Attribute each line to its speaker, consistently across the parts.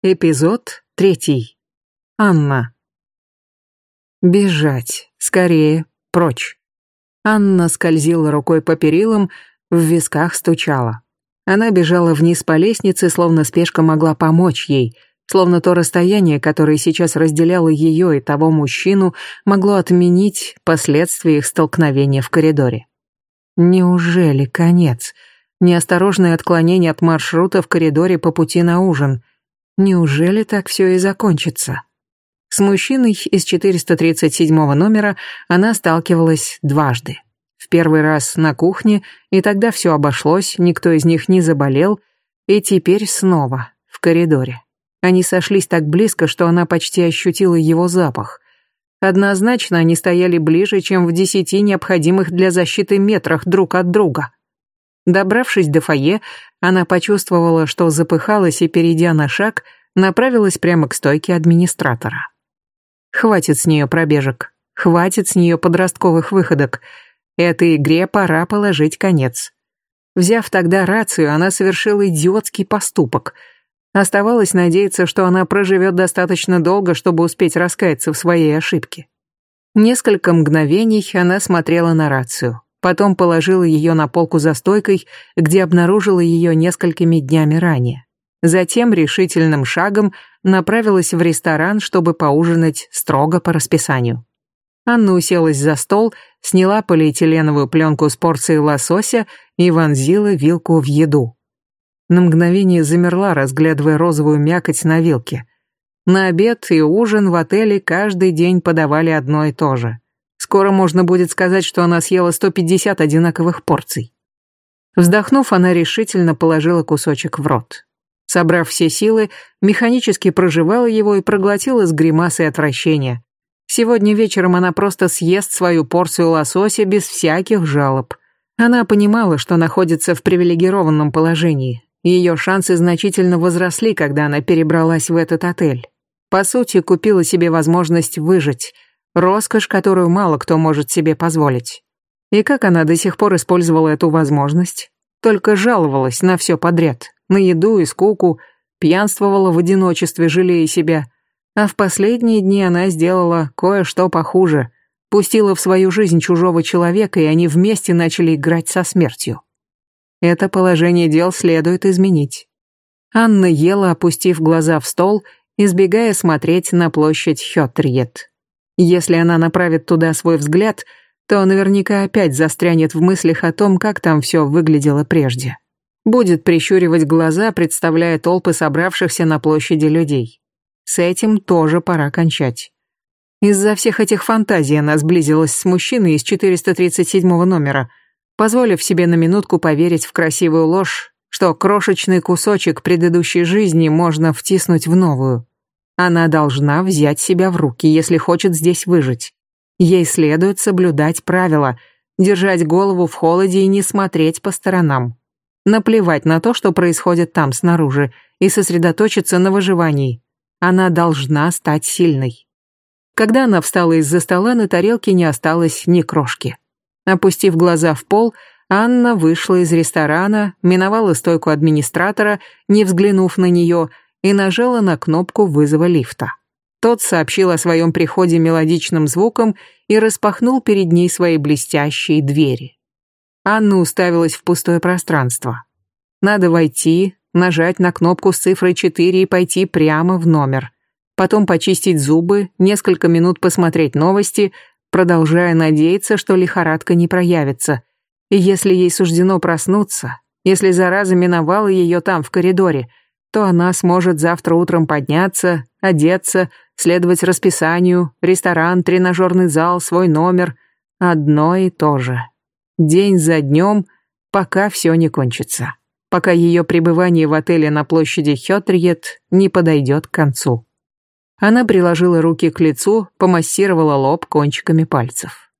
Speaker 1: Эпизод третий. Анна. Бежать. Скорее. Прочь. Анна скользила рукой по перилам, в висках стучала. Она бежала вниз по лестнице, словно спешка могла помочь ей, словно то расстояние, которое сейчас разделяло ее и того мужчину, могло отменить последствия их столкновения в коридоре. Неужели конец? Неосторожное отклонение от маршрута в коридоре по пути на ужин. Неужели так все и закончится? С мужчиной из 437 номера она сталкивалась дважды. В первый раз на кухне, и тогда все обошлось, никто из них не заболел, и теперь снова в коридоре. Они сошлись так близко, что она почти ощутила его запах. Однозначно они стояли ближе, чем в десяти необходимых для защиты метрах друг от друга. Добравшись до фойе, она почувствовала, что запыхалась и, перейдя на шаг, направилась прямо к стойке администратора. Хватит с нее пробежек, хватит с нее подростковых выходок. Этой игре пора положить конец. Взяв тогда рацию, она совершила идиотский поступок. Оставалось надеяться, что она проживет достаточно долго, чтобы успеть раскаяться в своей ошибке. Несколько мгновений она смотрела на рацию потом положила ее на полку за стойкой, где обнаружила ее несколькими днями ранее. Затем решительным шагом направилась в ресторан, чтобы поужинать строго по расписанию. Анна уселась за стол, сняла полиэтиленовую пленку с порцией лосося и вонзила вилку в еду. На мгновение замерла, разглядывая розовую мякоть на вилке. На обед и ужин в отеле каждый день подавали одно и то же. Скоро можно будет сказать, что она съела 150 одинаковых порций. Вздохнув, она решительно положила кусочек в рот. Собрав все силы, механически проживала его и проглотила с гримасой отвращения. Сегодня вечером она просто съест свою порцию лосося без всяких жалоб. Она понимала, что находится в привилегированном положении. Ее шансы значительно возросли, когда она перебралась в этот отель. По сути, купила себе возможность выжить – Роскошь, которую мало кто может себе позволить. И как она до сих пор использовала эту возможность? Только жаловалась на все подряд, на еду и скуку, пьянствовала в одиночестве, жалея себя. А в последние дни она сделала кое-что похуже. Пустила в свою жизнь чужого человека, и они вместе начали играть со смертью. Это положение дел следует изменить. Анна ела, опустив глаза в стол, избегая смотреть на площадь Хётриет. Если она направит туда свой взгляд, то наверняка опять застрянет в мыслях о том, как там все выглядело прежде. Будет прищуривать глаза, представляя толпы собравшихся на площади людей. С этим тоже пора кончать. Из-за всех этих фантазий она сблизилась с мужчиной из 437 номера, позволив себе на минутку поверить в красивую ложь, что крошечный кусочек предыдущей жизни можно втиснуть в новую. Она должна взять себя в руки, если хочет здесь выжить. Ей следует соблюдать правила, держать голову в холоде и не смотреть по сторонам. Наплевать на то, что происходит там снаружи, и сосредоточиться на выживании. Она должна стать сильной. Когда она встала из-за стола, на тарелке не осталось ни крошки. Опустив глаза в пол, Анна вышла из ресторана, миновала стойку администратора, не взглянув на нее, и нажала на кнопку вызова лифта. Тот сообщил о своем приходе мелодичным звуком и распахнул перед ней свои блестящие двери. Анна уставилась в пустое пространство. Надо войти, нажать на кнопку с цифрой 4 и пойти прямо в номер. Потом почистить зубы, несколько минут посмотреть новости, продолжая надеяться, что лихорадка не проявится. И если ей суждено проснуться, если зараза миновала ее там, в коридоре, то она сможет завтра утром подняться, одеться, следовать расписанию, ресторан, тренажерный зал, свой номер. Одно и то же. День за днем, пока все не кончится. Пока ее пребывание в отеле на площади Хётриет не подойдет к концу. Она приложила руки к лицу, помассировала лоб кончиками пальцев.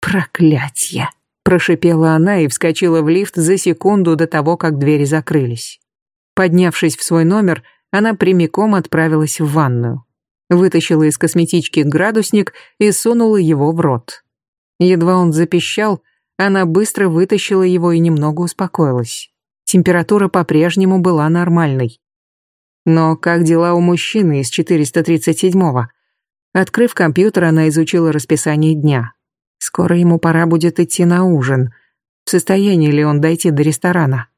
Speaker 1: «Проклятье!» – прошипела она и вскочила в лифт за секунду до того, как двери закрылись. Поднявшись в свой номер, она прямиком отправилась в ванную. Вытащила из косметички градусник и сунула его в рот. Едва он запищал, она быстро вытащила его и немного успокоилась. Температура по-прежнему была нормальной. Но как дела у мужчины из 437-го? Открыв компьютер, она изучила расписание дня. Скоро ему пора будет идти на ужин. В состоянии ли он дойти до ресторана?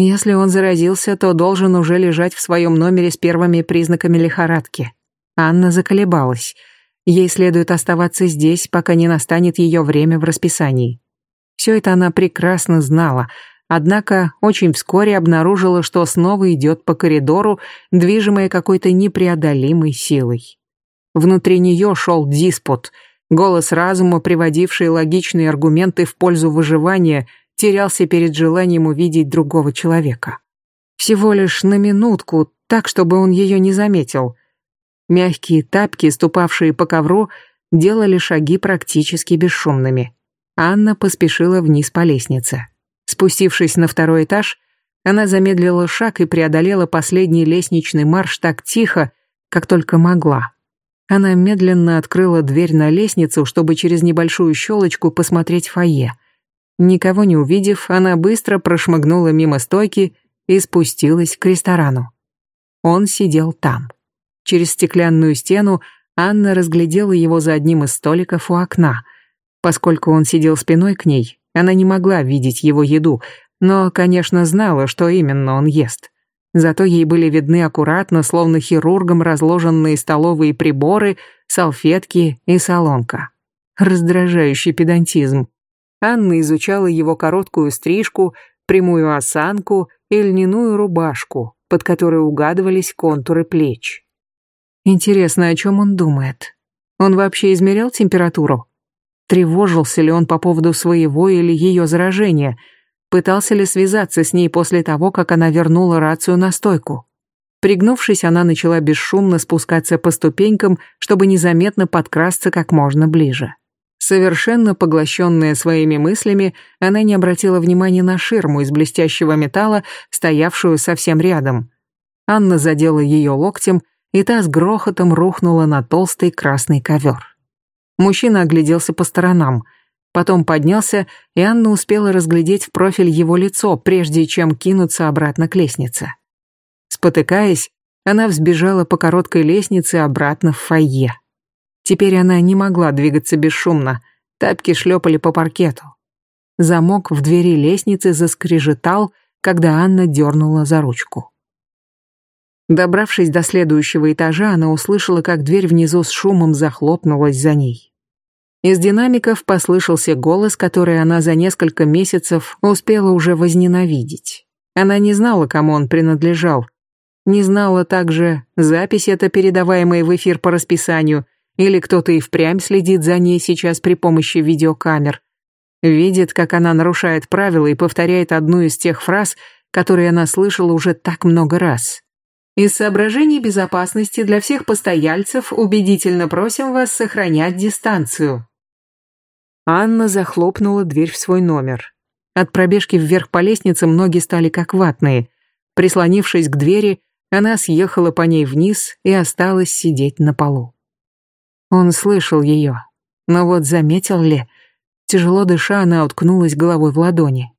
Speaker 1: Если он заразился, то должен уже лежать в своем номере с первыми признаками лихорадки. Анна заколебалась. Ей следует оставаться здесь, пока не настанет ее время в расписании. Все это она прекрасно знала, однако очень вскоре обнаружила, что снова идет по коридору, движимая какой-то непреодолимой силой. Внутри нее шел диспут. Голос разума, приводивший логичные аргументы в пользу выживания, терялся перед желанием увидеть другого человека. Всего лишь на минутку, так, чтобы он ее не заметил. Мягкие тапки, ступавшие по ковру, делали шаги практически бесшумными. Анна поспешила вниз по лестнице. Спустившись на второй этаж, она замедлила шаг и преодолела последний лестничный марш так тихо, как только могла. Она медленно открыла дверь на лестницу, чтобы через небольшую щелочку посмотреть фойе — Никого не увидев, она быстро прошмыгнула мимо стойки и спустилась к ресторану. Он сидел там. Через стеклянную стену Анна разглядела его за одним из столиков у окна. Поскольку он сидел спиной к ней, она не могла видеть его еду, но, конечно, знала, что именно он ест. Зато ей были видны аккуратно, словно хирургом разложенные столовые приборы, салфетки и солонка. Раздражающий педантизм. Анна изучала его короткую стрижку, прямую осанку и льняную рубашку, под которой угадывались контуры плеч. Интересно, о чем он думает? Он вообще измерял температуру? Тревожился ли он по поводу своего или ее заражения? Пытался ли связаться с ней после того, как она вернула рацию на стойку? Пригнувшись, она начала бесшумно спускаться по ступенькам, чтобы незаметно подкрасться как можно ближе. Совершенно поглощенная своими мыслями, она не обратила внимания на ширму из блестящего металла, стоявшую совсем рядом. Анна задела ее локтем, и та с грохотом рухнула на толстый красный ковер. Мужчина огляделся по сторонам, потом поднялся, и Анна успела разглядеть в профиль его лицо, прежде чем кинуться обратно к лестнице. Спотыкаясь, она взбежала по короткой лестнице обратно в фойе. Теперь она не могла двигаться бесшумно, тапки шлепали по паркету. Замок в двери лестницы заскрежетал, когда Анна дернула за ручку. Добравшись до следующего этажа, она услышала, как дверь внизу с шумом захлопнулась за ней. Из динамиков послышался голос, который она за несколько месяцев успела уже возненавидеть. Она не знала, кому он принадлежал. Не знала также, запись эта, передаваемая в эфир по расписанию, или кто-то и впрямь следит за ней сейчас при помощи видеокамер. Видит, как она нарушает правила и повторяет одну из тех фраз, которые она слышала уже так много раз. Из соображений безопасности для всех постояльцев убедительно просим вас сохранять дистанцию. Анна захлопнула дверь в свой номер. От пробежки вверх по лестнице ноги стали как ватные. Прислонившись к двери, она съехала по ней вниз и осталась сидеть на полу. Он слышал ее. Но вот заметил ли? Тяжело дыша, она уткнулась головой в ладони.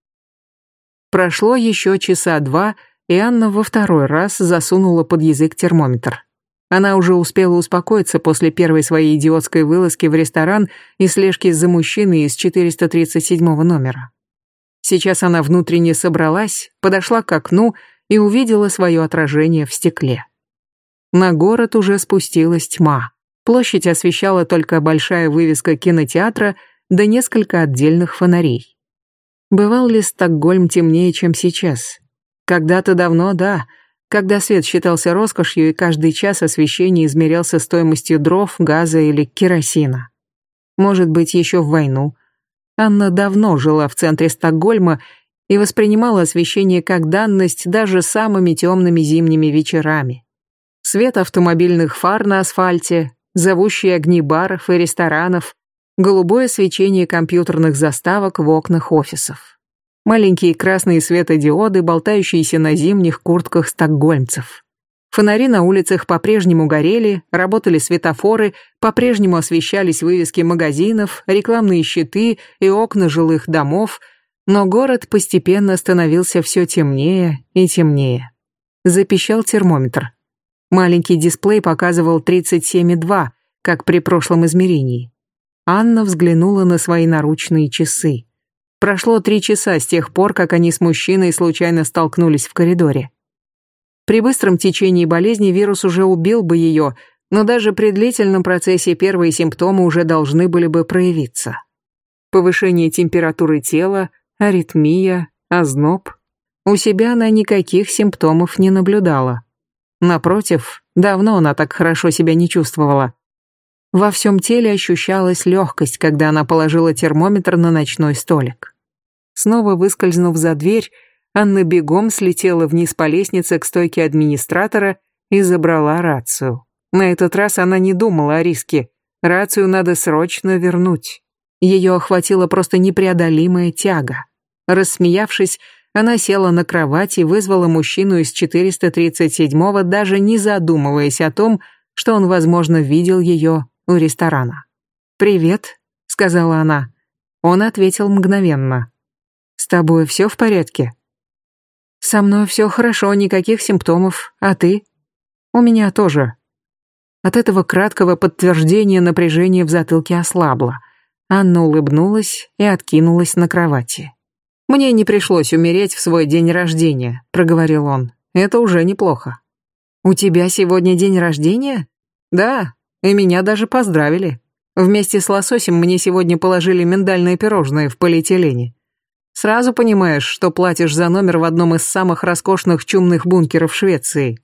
Speaker 1: Прошло еще часа два, и Анна во второй раз засунула под язык термометр. Она уже успела успокоиться после первой своей идиотской вылазки в ресторан и слежки за мужчиной из 437 номера. Сейчас она внутренне собралась, подошла к окну и увидела свое отражение в стекле. На город уже спустилась тьма. Площадь освещала только большая вывеска кинотеатра да несколько отдельных фонарей. Бывал ли Стокгольм темнее, чем сейчас? Когда-то давно, да, когда свет считался роскошью и каждый час освещения измерялся стоимостью дров, газа или керосина. Может быть, еще в войну. Анна давно жила в центре Стокгольма и воспринимала освещение как данность даже самыми темными зимними вечерами. Свет автомобильных фар на асфальте, зовущие огни баров и ресторанов, голубое свечение компьютерных заставок в окнах офисов. Маленькие красные светодиоды, болтающиеся на зимних куртках стокгольмцев. Фонари на улицах по-прежнему горели, работали светофоры, по-прежнему освещались вывески магазинов, рекламные щиты и окна жилых домов, но город постепенно становился все темнее и темнее. Запищал термометр. Маленький дисплей показывал 37,2, как при прошлом измерении. Анна взглянула на свои наручные часы. Прошло три часа с тех пор, как они с мужчиной случайно столкнулись в коридоре. При быстром течении болезни вирус уже убил бы ее, но даже при длительном процессе первые симптомы уже должны были бы проявиться. Повышение температуры тела, аритмия, озноб. У себя она никаких симптомов не наблюдала. Напротив, давно она так хорошо себя не чувствовала. Во всем теле ощущалась легкость, когда она положила термометр на ночной столик. Снова выскользнув за дверь, Анна бегом слетела вниз по лестнице к стойке администратора и забрала рацию. На этот раз она не думала о риске. Рацию надо срочно вернуть. Ее охватила просто непреодолимая тяга. Рассмеявшись, она села на кровать и вызвала мужчину из 437-го, даже не задумываясь о том, что он, возможно, видел ее у ресторана. «Привет», — сказала она. Он ответил мгновенно. «С тобой все в порядке?» «Со мной все хорошо, никаких симптомов. А ты?» «У меня тоже». От этого краткого подтверждения напряжение в затылке ослабло. Анна улыбнулась и откинулась на кровати. «Мне не пришлось умереть в свой день рождения», — проговорил он. «Это уже неплохо». «У тебя сегодня день рождения?» «Да, и меня даже поздравили. Вместе с лососем мне сегодня положили миндальное пирожное в полиэтилене. Сразу понимаешь, что платишь за номер в одном из самых роскошных чумных бункеров Швеции.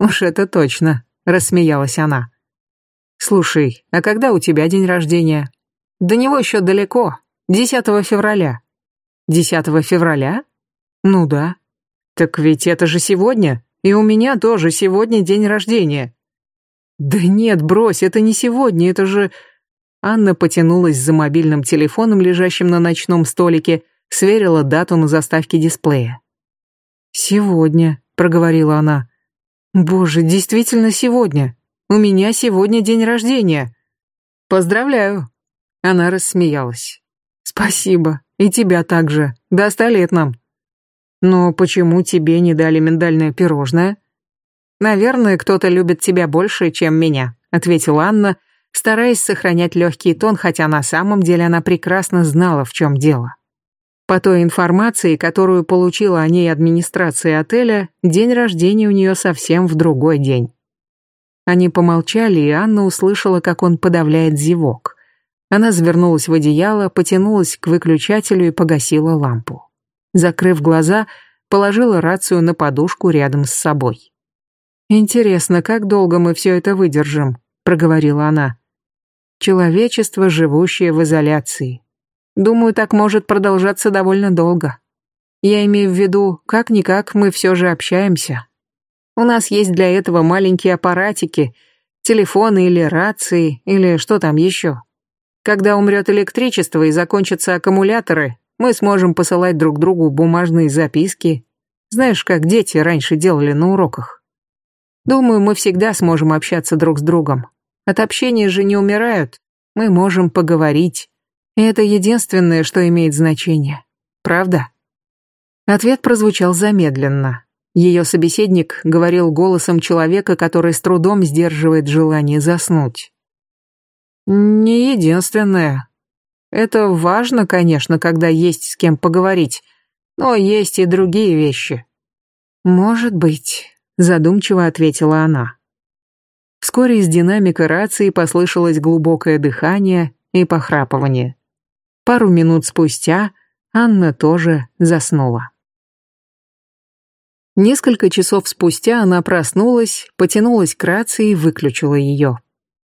Speaker 1: Уж это точно, рассмеялась она. Слушай, а когда у тебя день рождения? До него еще далеко, 10 февраля. 10 февраля? Ну да. Так ведь это же сегодня, и у меня тоже сегодня день рождения. «Да нет, брось, это не сегодня, это же...» Анна потянулась за мобильным телефоном, лежащим на ночном столике, сверила дату на заставке дисплея. «Сегодня», — проговорила она. «Боже, действительно сегодня. У меня сегодня день рождения». «Поздравляю». Она рассмеялась. «Спасибо. И тебя также. До ста лет нам». «Но почему тебе не дали миндальное пирожное?» «Наверное, кто-то любит тебя больше, чем меня», — ответила Анна, стараясь сохранять легкий тон, хотя на самом деле она прекрасно знала, в чем дело. По той информации, которую получила о ней администрация отеля, день рождения у нее совсем в другой день. Они помолчали, и Анна услышала, как он подавляет зевок. Она завернулась в одеяло, потянулась к выключателю и погасила лампу. Закрыв глаза, положила рацию на подушку рядом с собой. «Интересно, как долго мы все это выдержим?» — проговорила она. «Человечество, живущее в изоляции. Думаю, так может продолжаться довольно долго. Я имею в виду, как-никак мы все же общаемся. У нас есть для этого маленькие аппаратики, телефоны или рации, или что там еще. Когда умрет электричество и закончатся аккумуляторы, мы сможем посылать друг другу бумажные записки. Знаешь, как дети раньше делали на уроках. Думаю, мы всегда сможем общаться друг с другом. От общения же не умирают. Мы можем поговорить. И это единственное, что имеет значение. Правда? Ответ прозвучал замедленно. Ее собеседник говорил голосом человека, который с трудом сдерживает желание заснуть. Не единственное. Это важно, конечно, когда есть с кем поговорить, но есть и другие вещи. Может быть задумчиво ответила она. Вскоре из динамика рации послышалось глубокое дыхание и похрапывание. Пару минут спустя Анна тоже заснула. Несколько часов спустя она проснулась, потянулась к рации и выключила ее.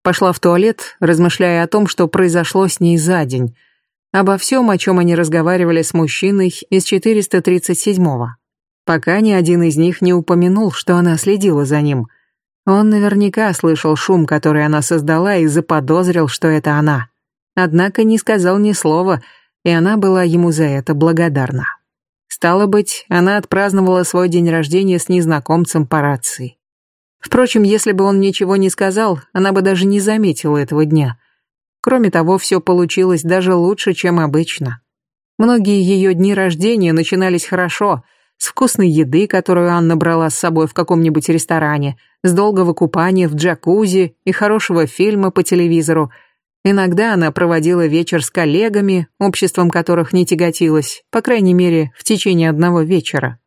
Speaker 1: Пошла в туалет, размышляя о том, что произошло с ней за день, обо всем, о чем они разговаривали с мужчиной из 437-го пока ни один из них не упомянул, что она следила за ним. Он наверняка слышал шум, который она создала, и заподозрил, что это она. Однако не сказал ни слова, и она была ему за это благодарна. Стало быть, она отпраздновала свой день рождения с незнакомцем по рации. Впрочем, если бы он ничего не сказал, она бы даже не заметила этого дня. Кроме того, все получилось даже лучше, чем обычно. Многие ее дни рождения начинались хорошо — с вкусной еды, которую Анна брала с собой в каком-нибудь ресторане, с долгого купания в джакузи и хорошего фильма по телевизору. Иногда она проводила вечер с коллегами, обществом которых не тяготилась, по крайней мере, в течение одного вечера.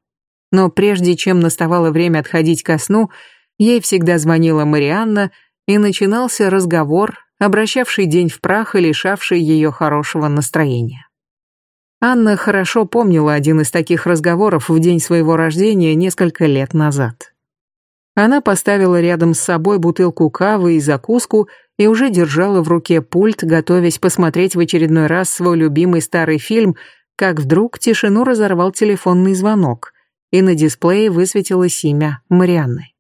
Speaker 1: Но прежде чем наставало время отходить ко сну, ей всегда звонила Марианна, и начинался разговор, обращавший день в прах и лишавший ее хорошего настроения. Анна хорошо помнила один из таких разговоров в день своего рождения несколько лет назад. Она поставила рядом с собой бутылку кавы и закуску и уже держала в руке пульт, готовясь посмотреть в очередной раз свой любимый старый фильм, как вдруг тишину разорвал телефонный звонок, и на дисплее высветилось имя Марианны.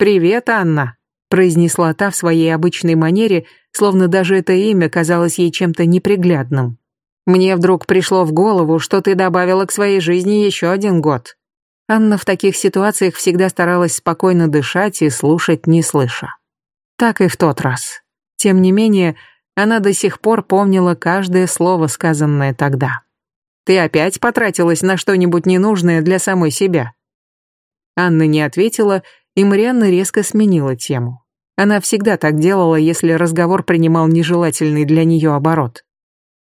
Speaker 1: «Привет, Анна», — произнесла та в своей обычной манере, словно даже это имя казалось ей чем-то неприглядным. Мне вдруг пришло в голову, что ты добавила к своей жизни еще один год. Анна в таких ситуациях всегда старалась спокойно дышать и слушать, не слыша. Так и в тот раз. Тем не менее, она до сих пор помнила каждое слово, сказанное тогда. «Ты опять потратилась на что-нибудь ненужное для самой себя?» Анна не ответила, и Марианна резко сменила тему. Она всегда так делала, если разговор принимал нежелательный для нее оборот.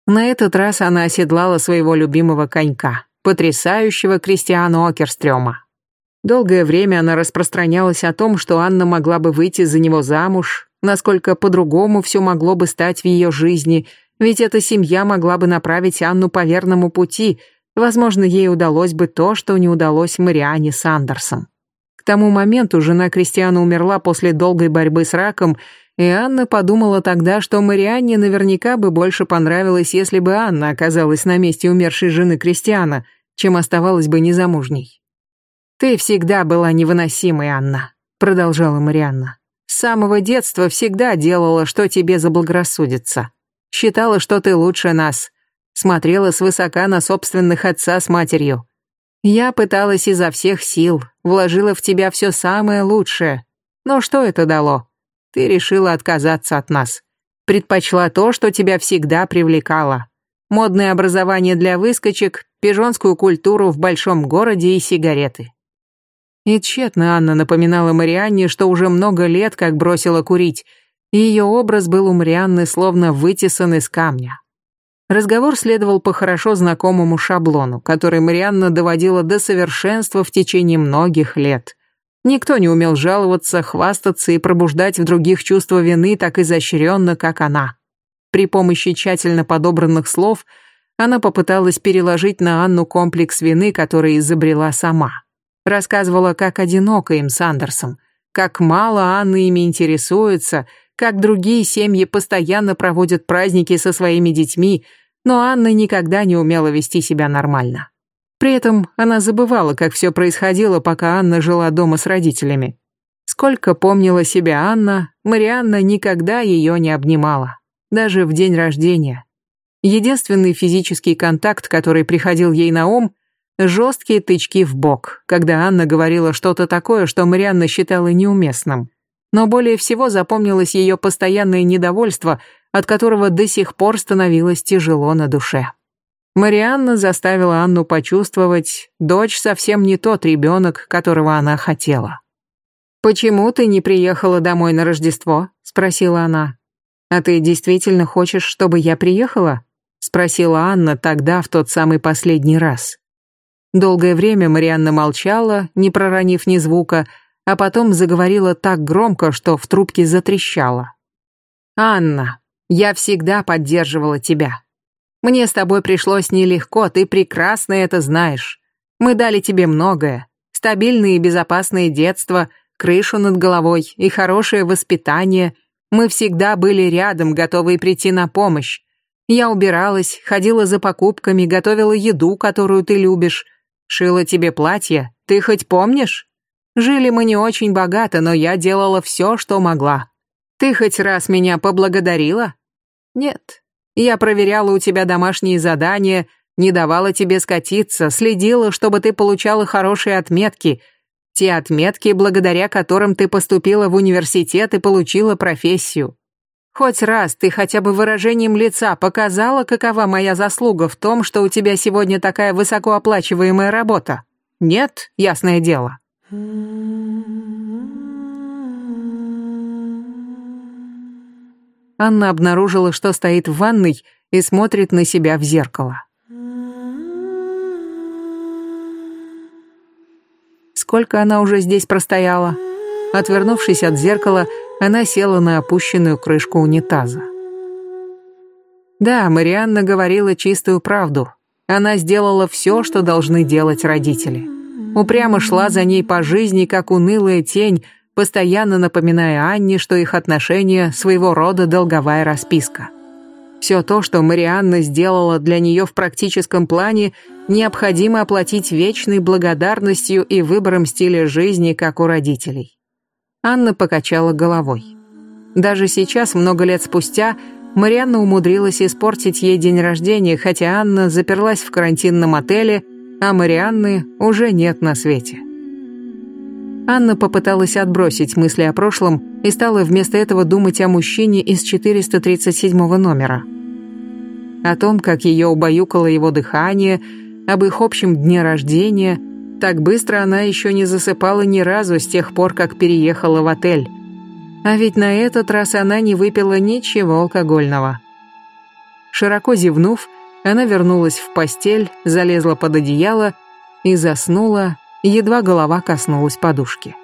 Speaker 1: На этот раз она оседлала своего любимого конька, потрясающего Кристиану Окерстрёма. Долгое время она распространялась о том, что Анна могла бы выйти за него замуж, насколько по-другому все могло бы стать в ее жизни, ведь эта семья могла бы направить Анну по верному пути, возможно, ей удалось бы то, что не удалось Мариане Сандерсон. Тому моменту жена Кристиана умерла после долгой борьбы с раком, и Анна подумала тогда, что Марианне наверняка бы больше понравилось, если бы Анна оказалась на месте умершей жены Кристиана, чем оставалась бы незамужней. «Ты всегда была невыносимой, Анна», — продолжала Марианна. «С самого детства всегда делала, что тебе заблагорассудится. Считала, что ты лучше нас. Смотрела свысока на собственных отца с матерью. Я пыталась изо всех сил, вложила в тебя все самое лучшее. Но что это дало? Ты решила отказаться от нас. Предпочла то, что тебя всегда привлекало. Модное образование для выскочек, пижонскую культуру в большом городе и сигареты. И тщетно Анна напоминала Марианне, что уже много лет как бросила курить, и ее образ был у Марианны словно вытесан из камня. Разговор следовал по хорошо знакомому шаблону, который Марианна доводила до совершенства в течение многих лет. Никто не умел жаловаться, хвастаться и пробуждать в других чувство вины так изощренно, как она. При помощи тщательно подобранных слов она попыталась переложить на Анну комплекс вины, который изобрела сама. Рассказывала, как одиноко им с Андерсом, как мало Анна ими интересуется, как другие семьи постоянно проводят праздники со своими детьми, но Анна никогда не умела вести себя нормально. При этом она забывала, как все происходило, пока Анна жила дома с родителями. Сколько помнила себя Анна, Марианна никогда ее не обнимала, даже в день рождения. Единственный физический контакт, который приходил ей на ум, жесткие тычки в бок, когда Анна говорила что-то такое, что Марианна считала неуместным. Но более всего запомнилось ее постоянное недовольство, от которого до сих пор становилось тяжело на душе. Марианна заставила Анну почувствовать, дочь совсем не тот ребенок, которого она хотела. «Почему ты не приехала домой на Рождество?» — спросила она. «А ты действительно хочешь, чтобы я приехала?» — спросила Анна тогда, в тот самый последний раз. Долгое время Марианна молчала, не проронив ни звука, а потом заговорила так громко, что в трубке затрещала. «Анна, я всегда поддерживала тебя. Мне с тобой пришлось нелегко, ты прекрасно это знаешь. Мы дали тебе многое. Стабильное и безопасное детство, крышу над головой и хорошее воспитание. Мы всегда были рядом, готовые прийти на помощь. Я убиралась, ходила за покупками, готовила еду, которую ты любишь. Шила тебе платье, ты хоть помнишь? Жили мы не очень богато, но я делала все, что могла. Ты хоть раз меня поблагодарила? Нет, я проверяла у тебя домашние задания, не давала тебе скатиться, следила, чтобы ты получала хорошие отметки. Те отметки, благодаря которым ты поступила в университет и получила профессию. Хоть раз ты хотя бы выражением лица показала, какова моя заслуга в том, что у тебя сегодня такая высокооплачиваемая работа. Нет, ясное дело. Анна обнаружила, что стоит в ванной и смотрит на себя в зеркало. Сколько она уже здесь простояла? Отвернувшись от зеркала, она села на опущенную крышку унитаза. Да, Марианна говорила чистую правду. Она сделала все, что должны делать родители. Упрямо шла за ней по жизни, как унылая тень, постоянно напоминая Анне, что их отношения своего рода долговая расписка. Все то, что Марианна сделала для нее в практическом плане, необходимо оплатить вечной благодарностью и выбором стиля жизни, как у родителей. Анна покачала головой. Даже сейчас, много лет спустя, Марианна умудрилась испортить ей день рождения, хотя Анна заперлась в карантинном отеле, а Марианны уже нет на свете. Анна попыталась отбросить мысли о прошлом и стала вместо этого думать о мужчине из 437 номера. О том, как ее убаюкало его дыхание, об их общем дне рождения. Так быстро она еще не засыпала ни разу с тех пор, как переехала в отель. А ведь на этот раз она не выпила ничего алкогольного. Широко зевнув, она вернулась в постель, залезла под одеяло и заснула, едва голова коснулась подушки.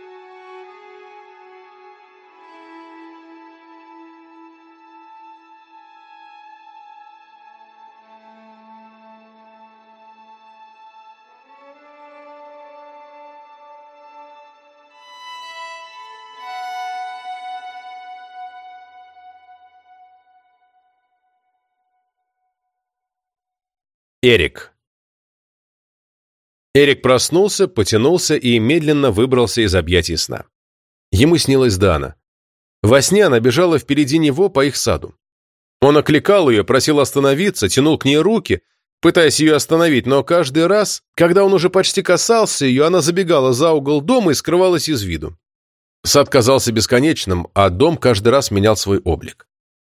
Speaker 2: Эрик Эрик проснулся, потянулся и медленно выбрался из объятий сна. Ему снилась Дана. Во сне она бежала впереди него по их саду. Он окликал ее, просил остановиться, тянул к ней руки, пытаясь ее остановить, но каждый раз, когда он уже почти касался ее, она забегала за угол дома и скрывалась из виду. Сад казался бесконечным, а дом каждый раз менял свой облик.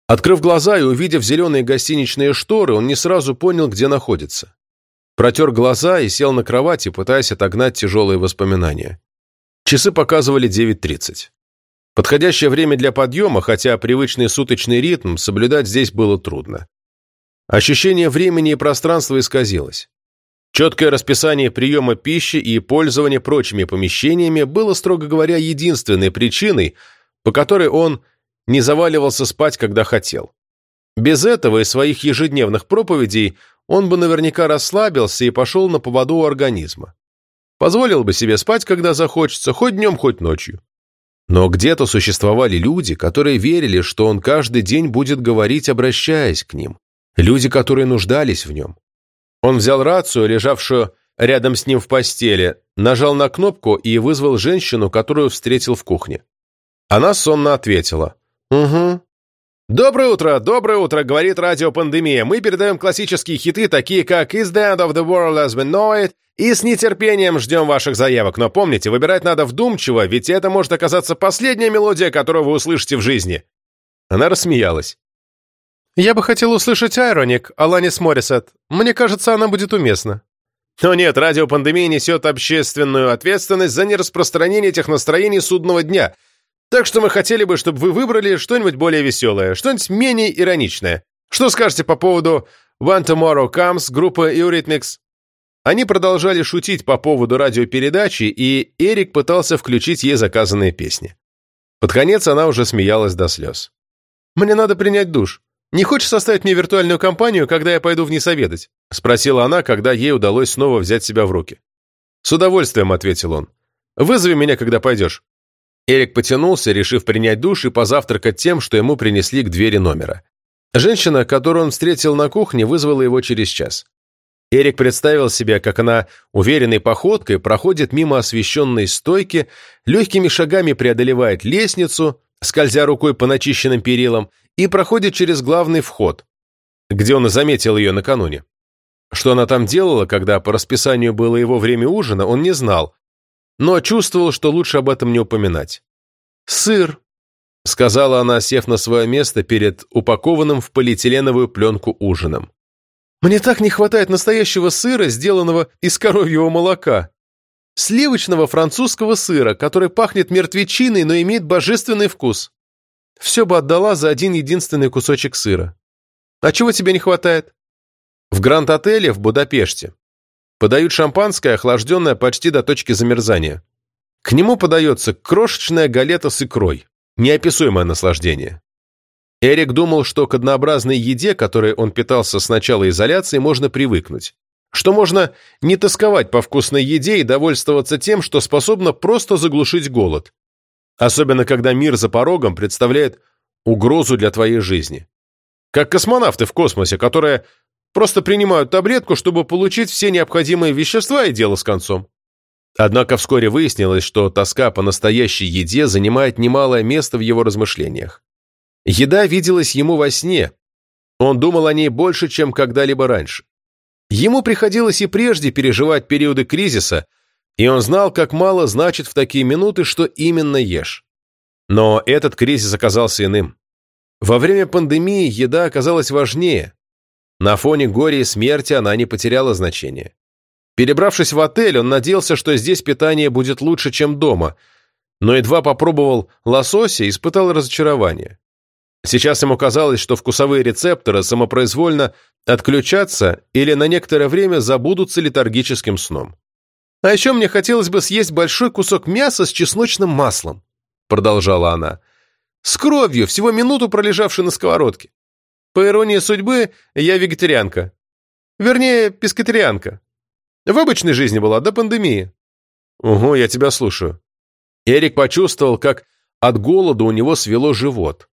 Speaker 2: Открыв глаза и увидев зеленые гостиничные шторы, он не сразу понял, где находится. Протер глаза и сел на кровати, пытаясь отогнать тяжелые воспоминания. Часы показывали 9.30. Подходящее время для подъема, хотя привычный суточный ритм соблюдать здесь было трудно. Ощущение времени и пространства исказилось. Четкое расписание приема пищи и пользования прочими помещениями было, строго говоря, единственной причиной, по которой он не заваливался спать, когда хотел. Без этого и своих ежедневных проповедей он бы наверняка расслабился и пошел на поводу у организма. Позволил бы себе спать, когда захочется, хоть днем, хоть ночью. Но где-то существовали люди, которые верили, что он каждый день будет говорить, обращаясь к ним. Люди, которые нуждались в нем. Он взял рацию, лежавшую рядом с ним в постели, нажал на кнопку и вызвал женщину, которую встретил в кухне. Она сонно ответила. «Угу, Доброе утро, доброе утро, говорит радио Пандемия. Мы передаем классические хиты, такие как Is the end of the world as we know it, и с нетерпением ждем ваших заявок. Но помните, выбирать надо вдумчиво, ведь это может оказаться последняя мелодия, которую вы услышите в жизни. Она рассмеялась. Я бы хотел услышать Айроник, Аланис Моррисет. Мне кажется, она будет уместна. Но нет, радио Пандемия несет общественную ответственность за нераспространение тех настроений судного дня – так что мы хотели бы, чтобы вы выбрали что-нибудь более веселое, что-нибудь менее ироничное. Что скажете по поводу «When Tomorrow Comes» группы Eurythmics? Они продолжали шутить по поводу радиопередачи, и Эрик пытался включить ей заказанные песни. Под конец она уже смеялась до слез. «Мне надо принять душ. Не хочешь составить мне виртуальную компанию, когда я пойду вниз обедать?» — спросила она, когда ей удалось снова взять себя в руки. «С удовольствием», — ответил он. «Вызови меня, когда пойдешь». Эрик потянулся, решив принять душ и позавтракать тем, что ему принесли к двери номера. Женщина, которую он встретил на кухне, вызвала его через час. Эрик представил себе, как она уверенной походкой проходит мимо освещенной стойки, легкими шагами преодолевает лестницу, скользя рукой по начищенным перилам, и проходит через главный вход, где он и заметил ее накануне. Что она там делала, когда по расписанию было его время ужина, он не знал, но чувствовал, что лучше об этом не упоминать. «Сыр», — сказала она, сев на свое место перед упакованным в полиэтиленовую пленку ужином. «Мне так не хватает настоящего сыра, сделанного из коровьего молока». Сливочного французского сыра, который пахнет мертвечиной, но имеет божественный вкус. Все бы отдала за один единственный кусочек сыра. А чего тебе не хватает? В Гранд-отеле в Будапеште подают шампанское, охлажденное почти до точки замерзания. К нему подается крошечная галета с икрой. Неописуемое наслаждение. Эрик думал, что к однообразной еде, которой он питался с начала изоляции, можно привыкнуть. Что можно не тосковать по вкусной еде и довольствоваться тем, что способно просто заглушить голод. Особенно, когда мир за порогом представляет угрозу для твоей жизни. Как космонавты в космосе, которые просто принимают таблетку, чтобы получить все необходимые вещества и дело с концом. Однако вскоре выяснилось, что тоска по настоящей еде занимает немалое место в его размышлениях. Еда виделась ему во сне. Он думал о ней больше, чем когда-либо раньше. Ему приходилось и прежде переживать периоды кризиса, и он знал, как мало значит в такие минуты, что именно ешь. Но этот кризис оказался иным. Во время пандемии еда оказалась важнее. На фоне горя и смерти она не потеряла значения. Перебравшись в отель, он надеялся, что здесь питание будет лучше, чем дома, но едва попробовал лосося, испытал разочарование. Сейчас ему казалось, что вкусовые рецепторы самопроизвольно отключатся или на некоторое время забудутся летаргическим сном. «А еще мне хотелось бы съесть большой кусок мяса с чесночным маслом», продолжала она, «с кровью, всего минуту пролежавшей на сковородке. По иронии судьбы, я вегетарианка. Вернее, пескатарианка. В обычной жизни была, до пандемии». «Угу, я тебя слушаю». Эрик почувствовал, как от голода у него свело живот.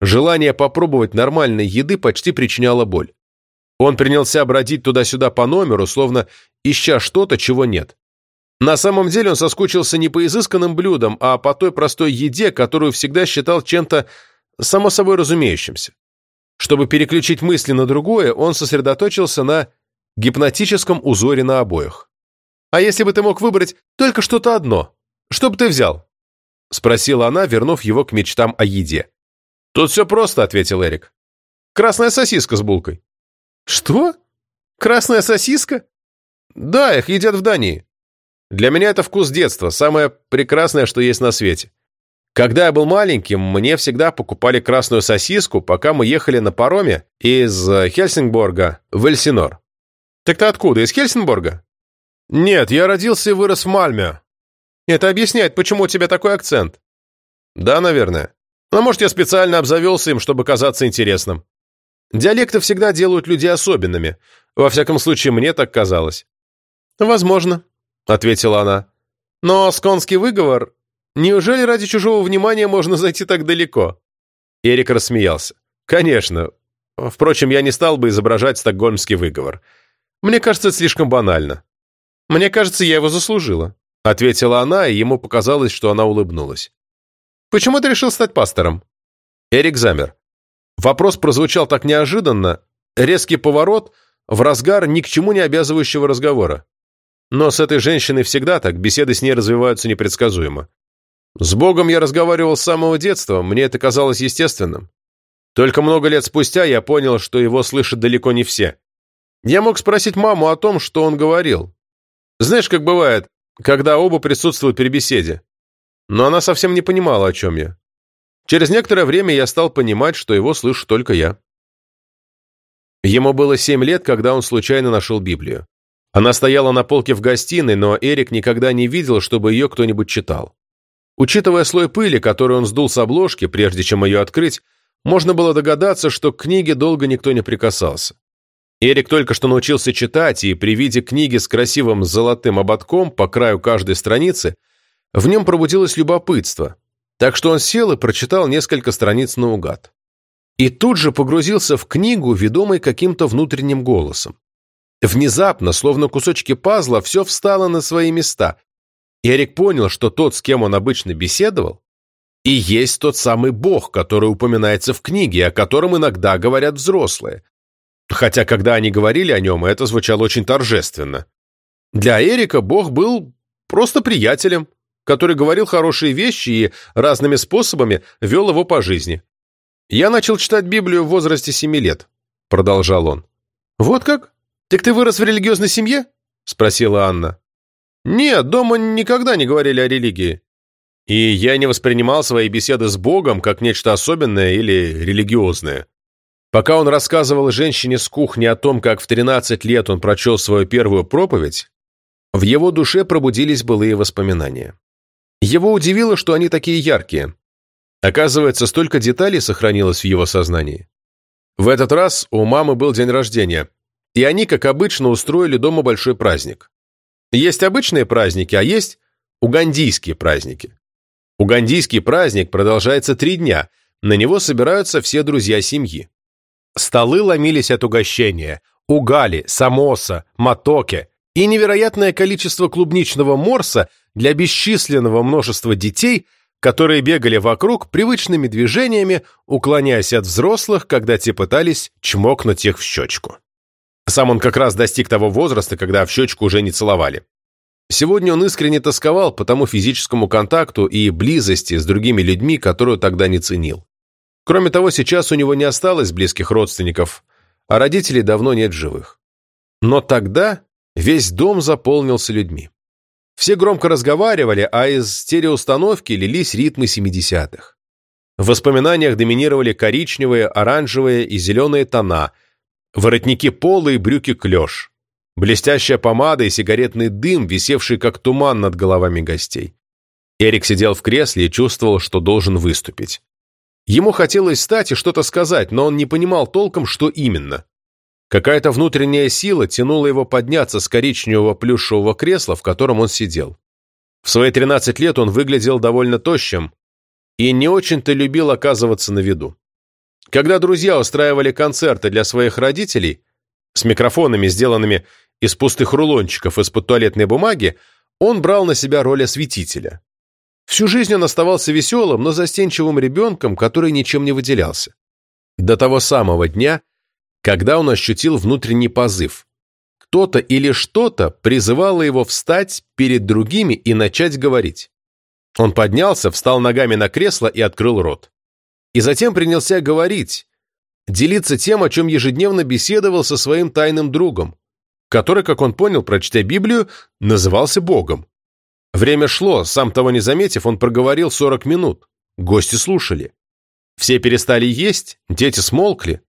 Speaker 2: Желание попробовать нормальной еды почти причиняло боль. Он принялся бродить туда-сюда по номеру, словно ища что-то, чего нет. На самом деле он соскучился не по изысканным блюдам, а по той простой еде, которую всегда считал чем-то само собой разумеющимся. Чтобы переключить мысли на другое, он сосредоточился на гипнотическом узоре на обоях. «А если бы ты мог выбрать только что-то одно, что бы ты взял?» — спросила она, вернув его к мечтам о еде. «Тут все просто», — ответил Эрик. «Красная сосиска с булкой». «Что? Красная сосиска?» «Да, их едят в Дании. Для меня это вкус детства, самое прекрасное, что есть на свете. Когда я был маленьким, мне всегда покупали красную сосиску, пока мы ехали на пароме из Хельсингборга в Эльсинор. Так ты откуда, из Хельсингборга? Нет, я родился и вырос в Мальме. Это объясняет, почему у тебя такой акцент. Да, наверное. Но, может, я специально обзавелся им, чтобы казаться интересным. Диалекты всегда делают людей особенными. Во всяком случае, мне так казалось. «Возможно», — ответила она. «Но сконский выговор... Неужели ради чужого внимания можно зайти так далеко?» Эрик рассмеялся. «Конечно. Впрочем, я не стал бы изображать стокгольмский выговор. Мне кажется, это слишком банально. Мне кажется, я его заслужила», — ответила она, и ему показалось, что она улыбнулась. Почему ты решил стать пастором?» Эрик замер. Вопрос прозвучал так неожиданно, резкий поворот в разгар ни к чему не обязывающего разговора. Но с этой женщиной всегда так, беседы с ней развиваются непредсказуемо. С Богом я разговаривал с самого детства, мне это казалось естественным. Только много лет спустя я понял, что его слышат далеко не все. Я мог спросить маму о том, что он говорил. Знаешь, как бывает, когда оба присутствуют при беседе но она совсем не понимала, о чем я. Через некоторое время я стал понимать, что его слышу только я. Ему было семь лет, когда он случайно нашел Библию. Она стояла на полке в гостиной, но Эрик никогда не видел, чтобы ее кто-нибудь читал. Учитывая слой пыли, который он сдул с обложки, прежде чем ее открыть, можно было догадаться, что к книге долго никто не прикасался. Эрик только что научился читать, и при виде книги с красивым золотым ободком по краю каждой страницы – в нем пробудилось любопытство, так что он сел и прочитал несколько страниц наугад. И тут же погрузился в книгу, ведомой каким-то внутренним голосом. Внезапно, словно кусочки пазла, все встало на свои места. Эрик понял, что тот, с кем он обычно беседовал, и есть тот самый бог, который упоминается в книге, о котором иногда говорят взрослые. Хотя, когда они говорили о нем, это звучало очень торжественно. Для Эрика бог был просто приятелем, который говорил хорошие вещи и разными способами вел его по жизни. «Я начал читать Библию в возрасте семи лет», — продолжал он. «Вот как? Так ты вырос в религиозной семье?» — спросила Анна. Нет, дома никогда не говорили о религии. И я не воспринимал свои беседы с Богом как нечто особенное или религиозное. Пока он рассказывал женщине с кухни о том, как в 13 лет он прочел свою первую проповедь, в его душе пробудились былые воспоминания. Его удивило, что они такие яркие. Оказывается, столько деталей сохранилось в его сознании. В этот раз у мамы был день рождения, и они, как обычно, устроили дома большой праздник. Есть обычные праздники, а есть угандийские праздники. Угандийский праздник продолжается три дня, на него собираются все друзья семьи. Столы ломились от угощения, угали, самоса, матоке и невероятное количество клубничного морса для бесчисленного множества детей, которые бегали вокруг привычными движениями, уклоняясь от взрослых, когда те пытались чмокнуть их в щечку. Сам он как раз достиг того возраста, когда в щечку уже не целовали. Сегодня он искренне тосковал по тому физическому контакту и близости с другими людьми, которую тогда не ценил. Кроме того, сейчас у него не осталось близких родственников, а родителей давно нет живых. Но тогда весь дом заполнился людьми. Все громко разговаривали, а из стереоустановки лились ритмы 70-х. В воспоминаниях доминировали коричневые, оранжевые и зеленые тона, воротники пола и брюки клеш, блестящая помада и сигаретный дым, висевший как туман над головами гостей. Эрик сидел в кресле и чувствовал, что должен выступить. Ему хотелось встать и что-то сказать, но он не понимал толком, что именно. Какая-то внутренняя сила тянула его подняться с коричневого плюшевого кресла, в котором он сидел. В свои 13 лет он выглядел довольно тощим и не очень-то любил оказываться на виду. Когда друзья устраивали концерты для своих родителей с микрофонами, сделанными из пустых рулончиков из-под туалетной бумаги, он брал на себя роль осветителя. Всю жизнь он оставался веселым, но застенчивым ребенком, который ничем не выделялся. До того самого дня, когда он ощутил внутренний позыв. Кто-то или что-то призывало его встать перед другими и начать говорить. Он поднялся, встал ногами на кресло и открыл рот. И затем принялся говорить, делиться тем, о чем ежедневно беседовал со своим тайным другом, который, как он понял, прочтя Библию, назывался Богом. Время шло, сам того не заметив, он проговорил 40 минут. Гости слушали. Все перестали есть, дети смолкли.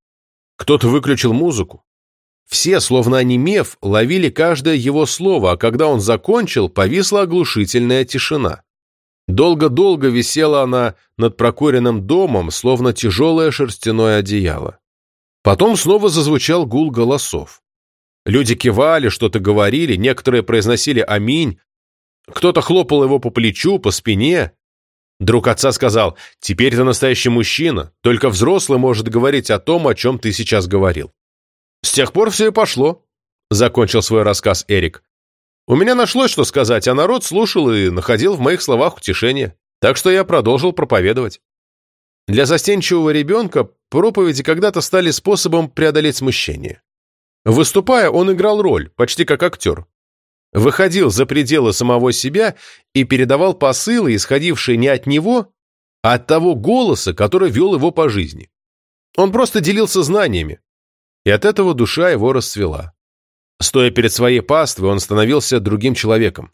Speaker 2: Кто-то выключил музыку. Все, словно онемев, ловили каждое его слово, а когда он закончил, повисла оглушительная тишина. Долго-долго висела она над прокуренным домом, словно тяжелое шерстяное одеяло. Потом снова зазвучал гул голосов. Люди кивали, что-то говорили, некоторые произносили «Аминь», кто-то хлопал его по плечу, по спине. Друг отца сказал, «Теперь ты настоящий мужчина, только взрослый может говорить о том, о чем ты сейчас говорил». С тех пор все и пошло, — закончил свой рассказ Эрик. У меня нашлось, что сказать, а народ слушал и находил в моих словах утешение, так что я продолжил проповедовать. Для застенчивого ребенка проповеди когда-то стали способом преодолеть смущение. Выступая, он играл роль, почти как актер выходил за пределы самого себя и передавал посылы, исходившие не от него, а от того голоса, который вел его по жизни. Он просто делился знаниями, и от этого душа его расцвела. Стоя перед своей паствой, он становился другим человеком.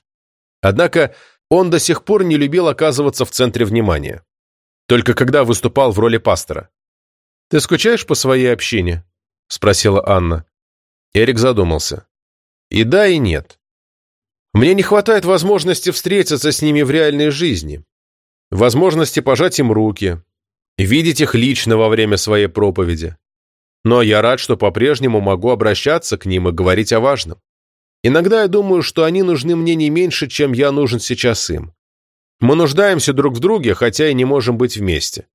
Speaker 2: Однако он до сих пор не любил оказываться в центре внимания. Только когда выступал в роли пастора. «Ты скучаешь по своей общине?» — спросила Анна. Эрик задумался. «И да, и нет. Мне не хватает возможности встретиться с ними в реальной жизни, возможности пожать им руки, видеть их лично во время своей проповеди. Но я рад, что по-прежнему могу обращаться к ним и говорить о важном. Иногда я думаю, что они нужны мне не меньше, чем я нужен сейчас им. Мы нуждаемся друг в друге, хотя и не можем быть вместе.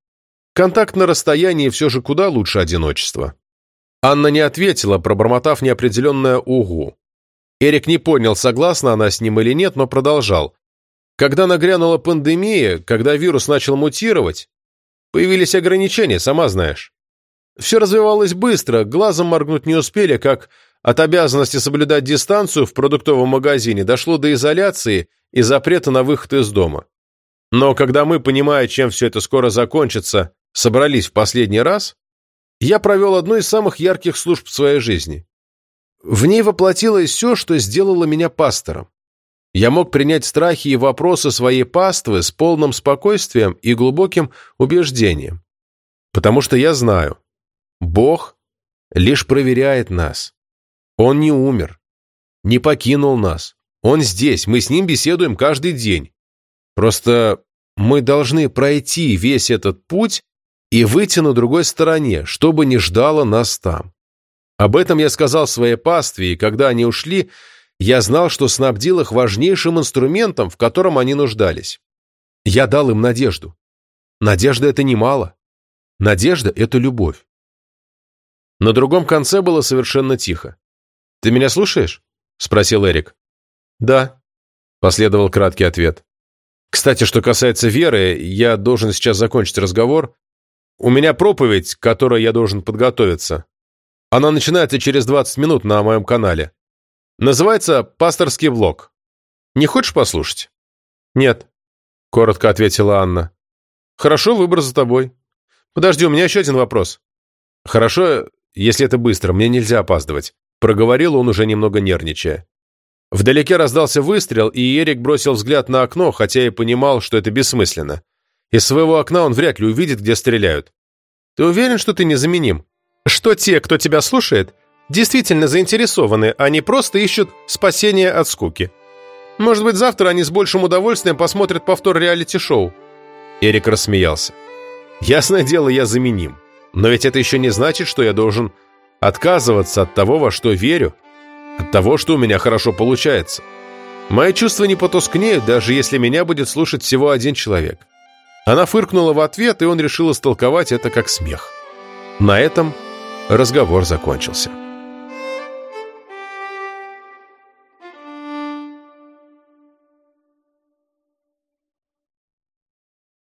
Speaker 2: Контакт на расстоянии все же куда лучше одиночества. Анна не ответила, пробормотав неопределенное «угу». Эрик не понял, согласна она с ним или нет, но продолжал. Когда нагрянула пандемия, когда вирус начал мутировать, появились ограничения, сама знаешь. Все развивалось быстро, глазом моргнуть не успели, как от обязанности соблюдать дистанцию в продуктовом магазине дошло до изоляции и запрета на выход из дома. Но когда мы, понимая, чем все это скоро закончится, собрались в последний раз, я провел одну из самых ярких служб в своей жизни. В ней воплотилось все, что сделало меня пастором. Я мог принять страхи и вопросы своей паствы с полным спокойствием и глубоким убеждением. Потому что я знаю, Бог лишь проверяет нас. Он не умер, не покинул нас. Он здесь, мы с ним беседуем каждый день. Просто мы должны пройти весь этот путь и выйти на другой стороне, чтобы не ждало нас там. Об этом я сказал своей пастве, и когда они ушли, я знал, что снабдил их важнейшим инструментом, в котором они нуждались. Я дал им надежду. Надежда — это немало. Надежда — это любовь. На другом конце было совершенно тихо. «Ты меня слушаешь?» — спросил Эрик. «Да», — последовал краткий ответ. «Кстати, что касается Веры, я должен сейчас закончить разговор. У меня проповедь, к которой я должен подготовиться. Она начинается через 20 минут на моем канале. Называется «Пасторский влог». Не хочешь послушать?» «Нет», — коротко ответила Анна. «Хорошо, выбор за тобой. Подожди, у меня еще один вопрос». «Хорошо, если это быстро, мне нельзя опаздывать», — проговорил он уже немного нервничая. Вдалеке раздался выстрел, и Эрик бросил взгляд на окно, хотя и понимал, что это бессмысленно. Из своего окна он вряд ли увидит, где стреляют. «Ты уверен, что ты незаменим? Что те, кто тебя слушает, действительно заинтересованы, а не просто ищут спасения от скуки? Может быть, завтра они с большим удовольствием посмотрят повтор реалити-шоу?» Эрик рассмеялся. «Ясное дело, я заменим. Но ведь это еще не значит, что я должен отказываться от того, во что верю, от того, что у меня хорошо получается. Мои чувства не потускнеют, даже если меня будет слушать всего один человек. Она фыркнула в ответ, и он решил истолковать это как смех. На этом разговор закончился.